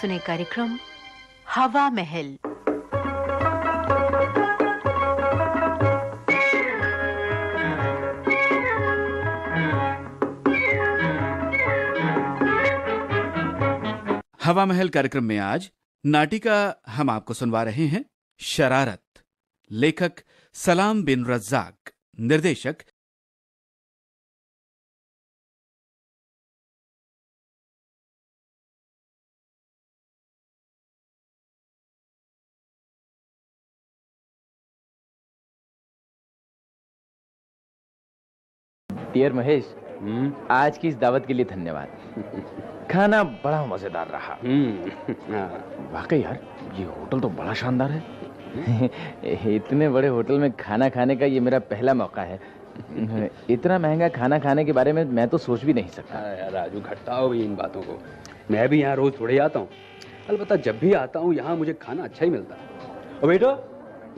सुने कार्यक्रम, हवा महल। हवा महल कार्यक्रम में आज, नाटिका हम आपको सुनवा रहे हैं, शरारत। लेखक सलाम बिन रज्जाक, निर्देशक डियर महेश आज की इस दावत के लिए धन्यवाद। खाना बड़ा मज़ेदार रहा। वाकई यार ये होटल तो बड़ा शानदार है। इतने बड़े होटल में खाना खाने का ये मेरा पहला मौका है। इतना महँगा खाना खाने के बारे में मैं तो सोच भी नहीं सकता। हाँ राजू घटता हो भी इन बातों को। मैं भी यहाँ रोज थोड़े आता हूँ। अलबत्ता जब भी आता हूँ यहाँ मुझे खाना अच्छा ही मिलता है। वेटर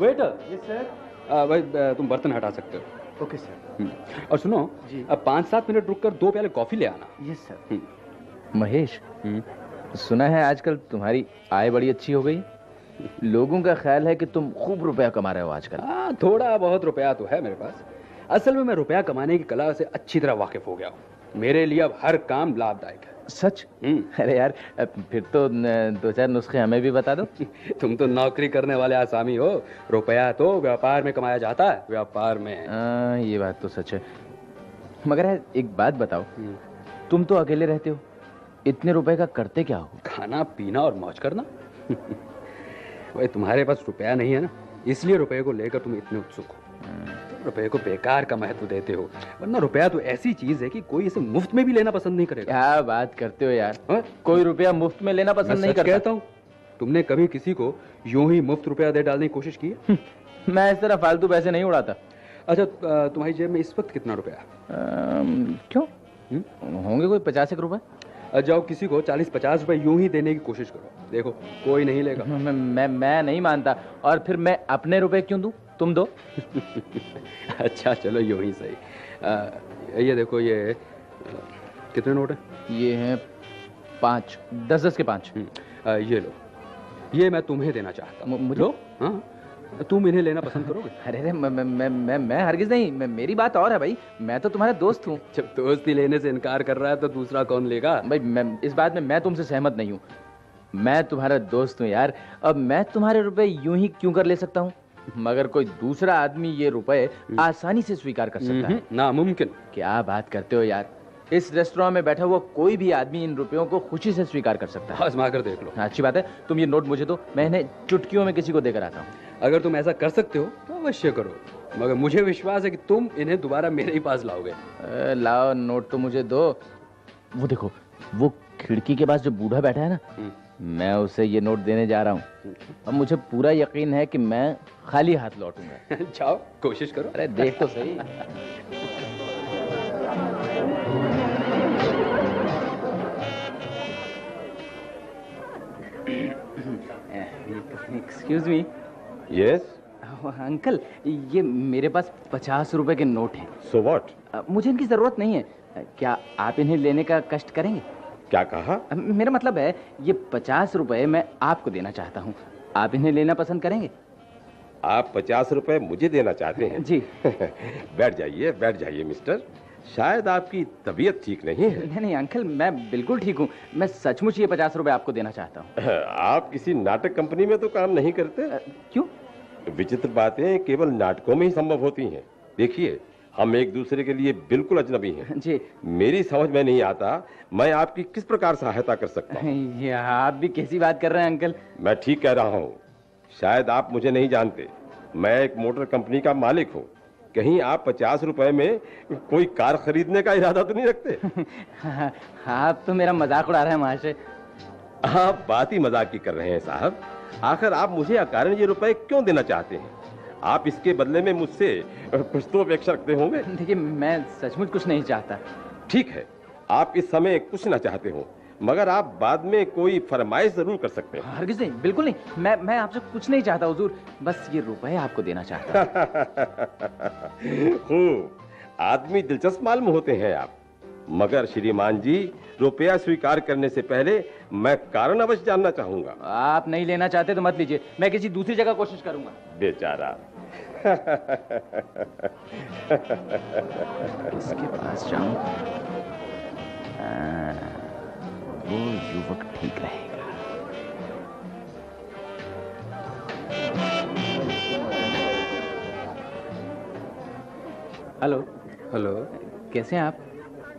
वेटर यस सर तुम बर्तन हटा सकते हो। ओके सर हम्म। और सुनो जी। अब पाँच सात मिनट रुक कर दो प्याले कॉफ़ी ले आना यस सर हम्म। महेश हम्म। सुना है आजकल तुम्हारी आय बड़ी अच्छी हो गई लोगों का ख्याल है कि तुम खूब रुपया कमा रहे हो आजकल हाँ थोड़ा बहुत रुपया तो है मेरे पास असल में मैं रुपया कमाने की कला से अच्छी तरह वाकिफ हो गया हूँ मेरे लिए अब हर काम लाभदायक है। सच? हम्म। अरे यार फिर तो दो चार नुस्खे हमें भी बता दो। तुम तो नौकरी करने वाले आसामी हो। रुपया तो व्यापार में कमाया जाता है। व्यापार में। आ, ये बात तो सच है। मगर यार एक बात बताओ। हम्म। तुम तो अकेले रहते हो। इतने रुपए का करते क्या हो? खाना पीना और मौज करना। भाई तुम्हारे पास रुपया नहीं है ना। इसलिए रुपये को लेकर तुम इतने उत्सुक हो। रुपये को बेकार का महत्व देते हो वरना रुपया तो ऐसी चीज़ है कि कोई इसे मुफ़्त में भी लेना पसंद नहीं करेगा। क्या बात करते हो यार? हाँ? कोई रुपया मुफ़्त में लेना पसंद नहीं करता। कहता हूँ तुमने कभी किसी को यूँ ही मुफ़्त रुपया दे डालने की कोशिश की मैं इस तरह फालतू पैसे नहीं उड़ाता। अच्छा तुम्हारी जेब में इस वक्त कितना रुपया क्यों? होंगे कोई पचास एक रुपए? जाओ किसी को चालीस पचास रुपए यूँ ही देने की कोशिश करो। देखो कोई नहीं लेगा। मैं, मैं मैं नहीं मानता। और फिर मैं अपने रुपए क्यों दूँ? तुम दो। अच्छा चलो यूँ ही सही। अ, ये देखो ये कितने नोट हैं? ये हैं पाँच दस दस के पाँच। हम्म, ये लो। ये मैं तुम्हें देना चाहता हूँ। मुझे? लो हाँ। तुम इन्हें लेना पसंद करोगे? अरे अरे मैं मैं मैं हरगिज नहीं मैं, मेरी बात और है भाई। मैं तो तुम्हारा दोस्त हूँ। जब दोस्ती लेने से इनकार कर रहा है तो दूसरा कौन लेगा? भाई मैं इस बात में मैं तुमसे सहमत नहीं हूँ। मैं तुम्हारा दोस्त हूँ यार। अब मैं तुम्हारे रुपए यूँ ही क्यों कर ले सकता हूँ? मगर कोई दूसरा आदमी ये रुपए आसानी से स्वीकार कर सकता है। हम्म, नामुमकिन। क्या बात करते हो यार? इस रेस्टोरेंट में बैठा हुआ कोई भी आदमी इन रुपयों को खुशी से स्वीकार कर सकता है। आजमा कर देख लो। हाँ, अच्छी बात है। तुम ये नोट मुझे दो। मैं इन्हें चुटकियों में किसी को देकर आता हूँ। अगर तुम ऐसा कर सकते हो तो अवश्य करो। मगर मुझे विश्वास है कि तुम इन्हें दोबारा मेरे ही पास लाओगे। लाओ नोट तो मुझे दो। वो देखो वो खिड़की के पास जो बूढ़ा बैठा है ना हम्म। मैं उसे ये नोट देने जा रहा हूँ। अब मुझे पूरा यकीन है कि मैं खाली हाथ लौटूँगा। जाओ कोशिश करो। अरे देख तो सही। एक्सक्यूज मी यस अंकल ये मेरे पास पचास रुपए के नोट हैं। सो व्हाट मुझे इनकी ज़रूरत नहीं है। क्या आप इन्हें लेने का कष्ट करेंगे? क्या कहा? मेरा मतलब है ये पचास रुपए मैं आपको देना चाहता हूँ। आप इन्हें लेना पसंद करेंगे? आप पचास रुपए मुझे देना चाहते हैं? जी। बैठ जाइए बैठ जाइए मिस्टर। शायद आपकी तबीयत ठीक नहीं है। नहीं नहीं अंकल मैं बिल्कुल ठीक हूँ। मैं सचमुच ये पचास रुपए आपको देना चाहता हूँ। आप किसी नाटक कंपनी में तो काम नहीं करते? क्यों? विचित्र बातें केवल नाटकों में ही संभव होती हैं। देखिए हम एक दूसरे के लिए बिल्कुल अजनबी हैं। जी। मेरी समझ में नहीं आता मैं आपकी किस प्रकार सहायता कर सकता हूँ? आप भी कैसी बात कर रहे हैं अंकल? मैं ठीक कह रहा हूँ। शायद आप मुझे नहीं जानते। मैं एक मोटर कंपनी का मालिक हूँ। कहीं आप पचास रुपए में कोई कार खरीदने का इरादा तो नहीं रखते? हाँ, आप तो मेरा मज़ाक उड़ा रहे हैं महाशय आप बात ही मज़ाक की कर रहे हैं साहब। आखिर आप मुझे अकारण ये रुपए क्यों देना चाहते हैं? आप इसके बदले में मुझसे कुछ तो अपेक्षा रखते होंगे। देखिए मैं सचमुच कुछ नहीं चाहता। ठीक है आप इस समय कुछ ना चाहते हो। मगर आप बाद में कोई फरमाइश ज़रूर कर सकते हैं। हरगिज नहीं बिल्कुल नहीं। मैं मैं आपसे कुछ नहीं चाहता हुजूर। बस ये रुपए आपको देना चाहता हूँ। खूब आदमी दिलचस्प मालूम होते हैं आप। मगर श्रीमान जी रुपया स्वीकार करने से पहले मैं कारण अवश्य जानना चाहूँगा। आप नहीं लेना चाहते तो मत लीजिए। मैं किसी दूसरी जगह कोशिश करूँगा। बेचारा। किसके पास जाऊँ। हाँ, वो युवक ठीक रहेगा। हेलो। हेलो। कैसे हैं आप?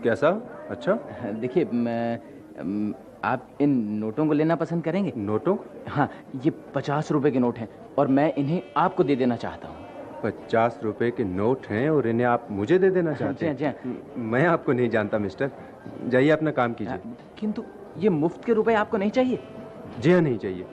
कैसा? अच्छा। देखिए मैं आप इन नोटों को लेना पसंद करेंगे? नोटों? हाँ ये पचास रुपए के नोट हैं और मैं इन्हें आपको दे देना चाहता हूँ। पचास रुपए के नोट हैं और इन्हें आप मुझे दे देना चाहते हाँ, हैं? मैं आपको नहीं जानता मिस्टर। जाइए अपना काम कीजिए। किंतु ये मुफ़्त के रुपए आपको नहीं चाहिए? जी हाँ नहीं चाहिए।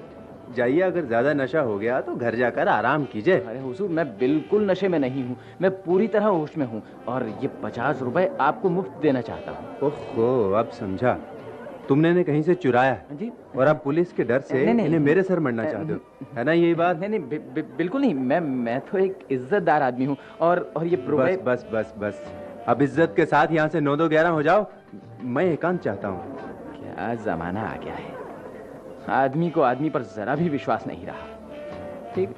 जाइए अगर ज़्यादा नशा हो गया तो घर जाकर आराम कीजिए। अरे हुजूर मैं बिल्कुल नशे में नहीं हूँ। मैं पूरी तरह होश में हूँ और ये पचास रुपए आपको मुफ़्त देना चाहता हूँ। ओहो अब समझा। तुमने इन्हें कहीं से चुराया? जी। और आप पुलिस के डर से नहीं, नहीं। इन्हें मेरे सर मरना चाहते हो? है ना यही बात? नहीं नहीं बि, बि, बिल्कुल नहीं। मैं मैं तो एक इज्जतदार आदमी हूँ और और ये बस बस बस बस। अब इज़्ज़त के साथ यहाँ से नौ दो ग्यारह हो जाओ। मैं एकांत चाहता हूँ। क्या जमाना आ गया है। आदमी को आदमी पर जरा भी विश्वास नहीं रहा। ठीक?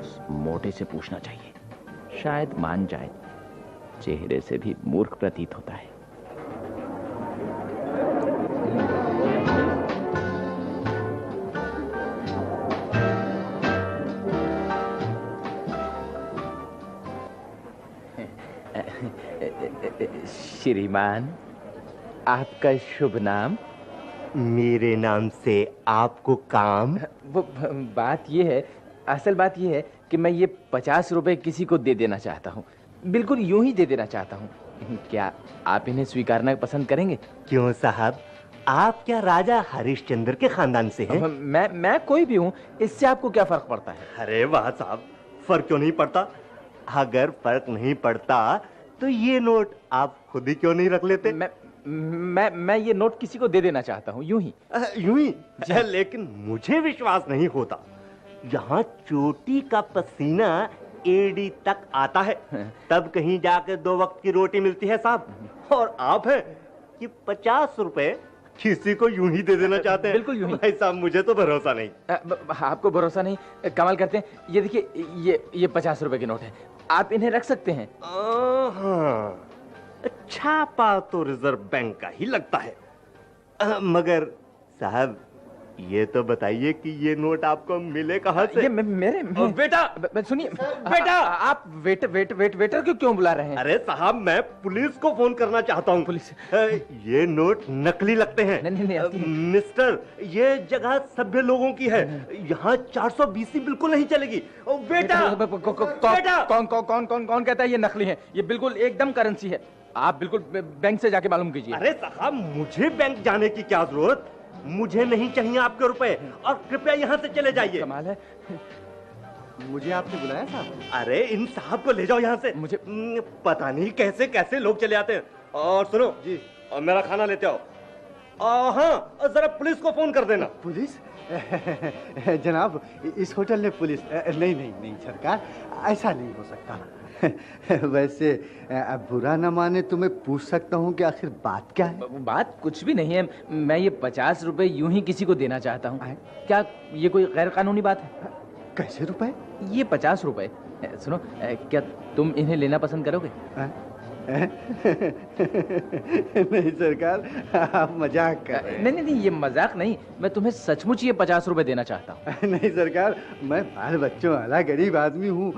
उस मोटे से पूछना चाहिए। शायद मान जाए, चेहरे से भी मूर्ख प्रतीत होता है। श्रीमान आपका शुभ नाम? मेरे नाम से आपको काम? वो बात ये है असल बात ये है कि मैं ये पचास रुपए किसी को दे देना चाहता हूँ। बिल्कुल यूँ ही दे देना चाहता हूँ। क्या आप इन्हें स्वीकारना पसंद करेंगे? क्यों साहब? आप क्या राजा हरिश्चंद्र के खानदान से हैं? मैं मैं कोई भी हूँ इससे आपको क्या फ़र्क पड़ता है? अरे वाह साहब फ़र्क क्यों नहीं पड़ता? अगर फ़र्क नहीं पड़ता तो ये नोट आप खुद ही क्यों नहीं रख लेते? मैं मैं मैं ये नोट किसी को दे देना चाहता हूँ यूँ ही। यूँ ही? लेकिन मुझे विश्वास नहीं होता। यहाँ चोटी का पसीना एडी तक आता है। तब कहीं जाकर दो वक्त की रोटी मिलती है साहब। और आप हैं कि पचास रुपए किसी को यूँ ही दे देना चाहते हैं? बिल्कुल यूँ ही। भाई साहब मुझे तो भरोसा नहीं। ब- आपको भरोसा नहीं? कमाल करते हैं। ये देखिए ये ये पचास रुपए के नोट है। आप इन्हें रख सकते हैं। हाँ। छापा तो रिज़र्व बैंक का ही लगता है। अ, मगर साहब ये तो बताइए कि ये नोट आपको मिले कहाँ से? ये मे- मेरे ओ, बेटा! सुनिए। बेटा! आ- आ- आप वेटर वेट वेट वेटर क्यों क्यों बुला रहे हैं? अरे साहब मैं पुलिस को फ़ोन करना चाहता हूँ। पुलिस? ये नोट नकली लगते हैं। नहीं, नहीं, नहीं, मिस्टर ये जगह सभ्य लोगों की है। यहाँ 420 बिल्कुल नहीं चलेगी। ओ, बेटा! क- कौन कौन कौन कौन कहता है ये नकली है? ये बिल्कुल एकदम करेंसी है। आप बिल्कुल बैंक से जाके मालूम कीजिए। अरे साहब मुझे बैंक जाने की क्या ज़रूरत? मुझे नहीं चाहिए आपके रुपए। और कृपया यहाँ से चले जाइए। कमाल है। मुझे आपने बुलाया साहब। अरे इन साहब को ले जाओ यहाँ से। मुझे- हम्म, पता नहीं कैसे कैसे लोग चले आते हैं। और सुनो जी। और मेरा खाना लेते आओ। हाँ जरा पुलिस को फ़ोन कर देना। पुलिस? जनाब इस होटल में पुलिस नहीं नहीं नहीं सरकार ऐसा नहीं हो सकता। वैसे अब बुरा ना माने तो मैं पूछ सकता हूँ कि आखिर बात क्या है? बात कुछ भी नहीं है। मैं ये पचास रुपए यूँ ही किसी को देना चाहता हूँ। क्या ये कोई गैर कानूनी बात है? कैसे रुपए? ये पचास रुपए। सुनो क्या तुम इन्हें लेना पसंद करोगे? नहीं सरकार आप मज़ाक कर रहे हैं। नहीं नहीं ये मज़ाक नहीं। मैं तुम्हें सचमुच ये पचास रुपए देना चाहता हूँ। नहीं सरकार मैं बाल बच्चों वाला गरीब आदमी हूँ।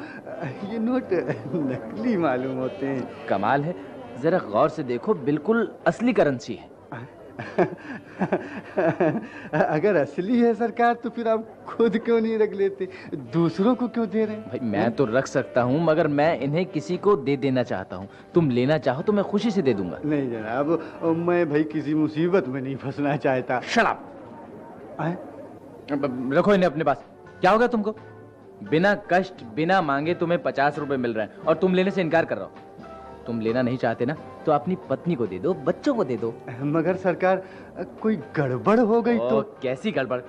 ये नोट नकली मालूम होते हैं। कमाल है। जरा गौर से देखो बिल्कुल असली करेंसी है। अगर असली है सरकार तो फिर आप खुद क्यों नहीं रख लेते? दूसरों को क्यों दे रहे हैं? भाई मैं तो रख सकता हूँ मगर मैं इन्हें किसी को दे देना चाहता हूँ। तुम लेना चाहो तो मैं खुशी से दे दूँगा। नहीं जनाब मैं भाई किसी मुसीबत में नहीं फंसना चाहता। शराब रखो इन्हें अपने पास। क्या होगा तुमको? बिना कष्ट बिना मांगे तुम्हें पचास रुपए मिल रहे हैं और तुम लेने से इनकार कर रहा हो। तुम लेना नहीं चाहते ना तो अपनी पत्नी को दे दो बच्चों को दे दो। मगर सरकार कोई गड़बड़ हो गई तो? कैसी गड़बड़?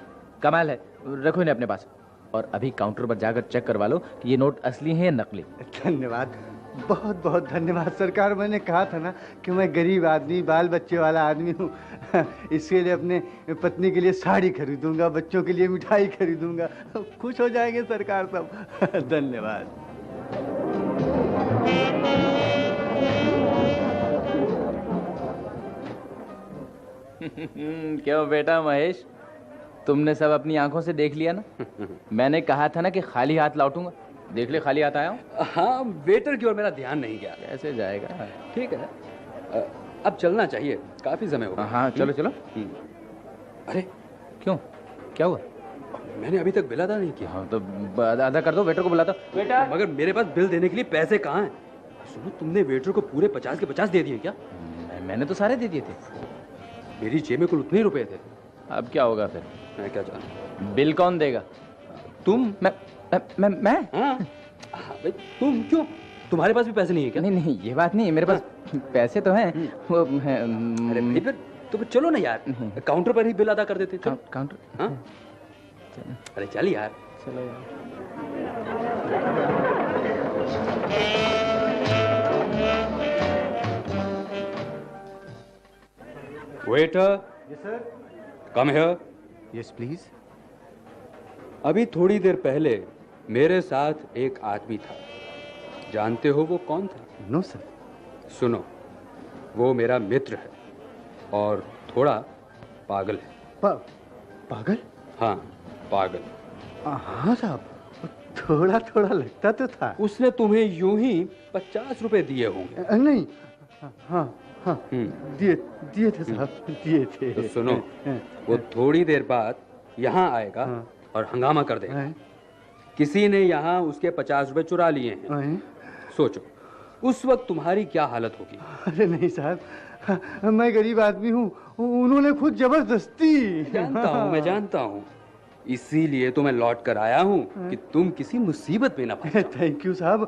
कमाल है रखो इन्हें अपने पास। और अभी काउंटर पर जाकर चेक करवा लो कि ये नोट असली है या नकली। धन्यवाद बहुत बहुत धन्यवाद सरकार। मैंने कहा था ना कि मैं गरीब आदमी बाल बच्चे वाला आदमी हूँ। इसके लिए अपने पत्नी के लिए साड़ी खरीदूँगा बच्चों के लिए मिठाई खरीदूँगा। खुश हो जाएँगे सरकार सब। धन्यवाद। क्यों बेटा महेश? तुमने सब अपनी आँखों से देख लिया ना? मैंने कहा था ना कि खाली हाथ लौटूँगा। देख ले खाली हाथ आया हूँ। हाँ वेटर की ओर मेरा ध्यान नहीं गया। कैसे जाएगा? ठीक है। अब चलना चाहिए। काफ़ी समय हो हाँ चलो चलो। हम्म। अरे क्यों? क्या हुआ? मैंने अभी तक बिल अदा नहीं किया। हाँ तो अदा कर दो वेटर को बुलाता। बेटा! मगर मेरे पास बिल देने के लिए पैसे कहाँ हैं? सुनो तुमने वेटर को पूरे पचास के पचास दे दिए क्या? मैंने तो सारे दे दिए थे। मेरी जेब में कुल उतने रुपए थे। अब क्या होगा फिर? मैं क्या जानू? बिल कौन देगा? तुम? मैं मैं मैं? हाँ। हाँ, भाई तुम क्यों? तुम्हारे पास भी पैसे नहीं है क्या? नहीं नहीं ये बात नहीं मेरे पास पैसे तो हैं। वो है, अरे फिर तो फिर चलो ना यार। काउंटर पर ही बिल अदा कर देते। चलो। काउंटर? हाँ। अरे चल यार। चलो यार। Waiter come here yes please अभी थोड़ी देर पहले मेरे साथ एक आदमी था। जानते हो वो कौन था? नो no, सर सुनो वो मेरा मित्र है और थोड़ा पागल है। पा, पागल? हाँ पागल। हाँ साहब थोड़ा थोड़ा लगता तो था। उसने तुम्हें यूँ ही पचास रुपए दिए होंगे। नहीं हाँ। हाँ हम्म, दिए दिए थे साहब दिए थे। तो सुनो वो थोड़ी देर बाद यहाँ आएगा हाँ। और हंगामा कर देगा। किसी ने यहाँ उसके पचास रुपए चुरा लिए हैं। हैं? सोचो उस वक्त तुम्हारी क्या हालत होगी? अरे नहीं साहब हाँ, मैं गरीब आदमी हूँ उन्होंने खुद ज़बरदस्ती। जानता हूँ मैं जानता हूँ। इसीलिए तो मैं लौट कर आया हूँ कि तुम किसी मुसीबत में ना फंस थैंक यू साहब।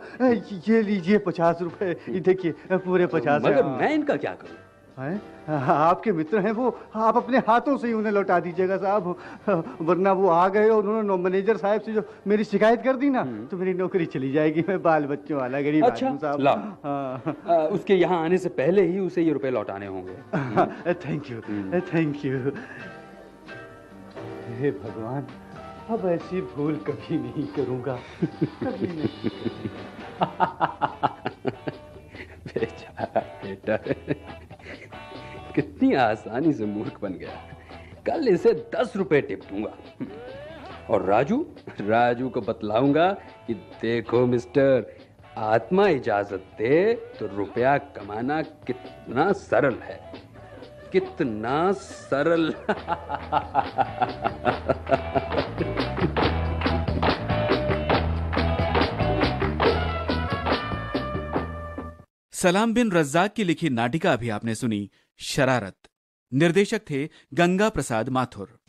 ये लीजिए पचास रुपए। देखिए पूरे पचास मगर हैं। मैं इनका क्या करूँ? हैं? हाँ, आपके मित्र हैं वो। आप अपने हाथों से ही उन्हें लौटा दीजिएगा साहब। वरना वो आ गए और उन्होंने मैनेजर साहब से जो मेरी शिकायत कर दी ना तो मेरी नौकरी चली जाएगी। मैं बाल बच्चों वाला गरीब अच्छा, आदमी साहब। लाओ। हाँ। आ, उसके यहाँ आने से पहले ही उसे ये रुपए लौटाने होंगे। थैंक यू थैंक यू हे भगवान, अब ऐसी भूल कभी नहीं करूँगा। कभी नहीं बेचारा बेटा, कितनी आसानी से मूर्ख बन गया। कल इसे दस रुपए टिप दूँगा। और राजू राजू को बतलाऊँगा कि देखो मिस्टर, आत्मा इजाज़त दे तो रुपया कमाना कितना सरल है। कितना सरल। सलाम बिन रज्जाक की लिखी नाटिका अभी आपने सुनी, शरारत। निर्देशक थे गंगा प्रसाद माथुर।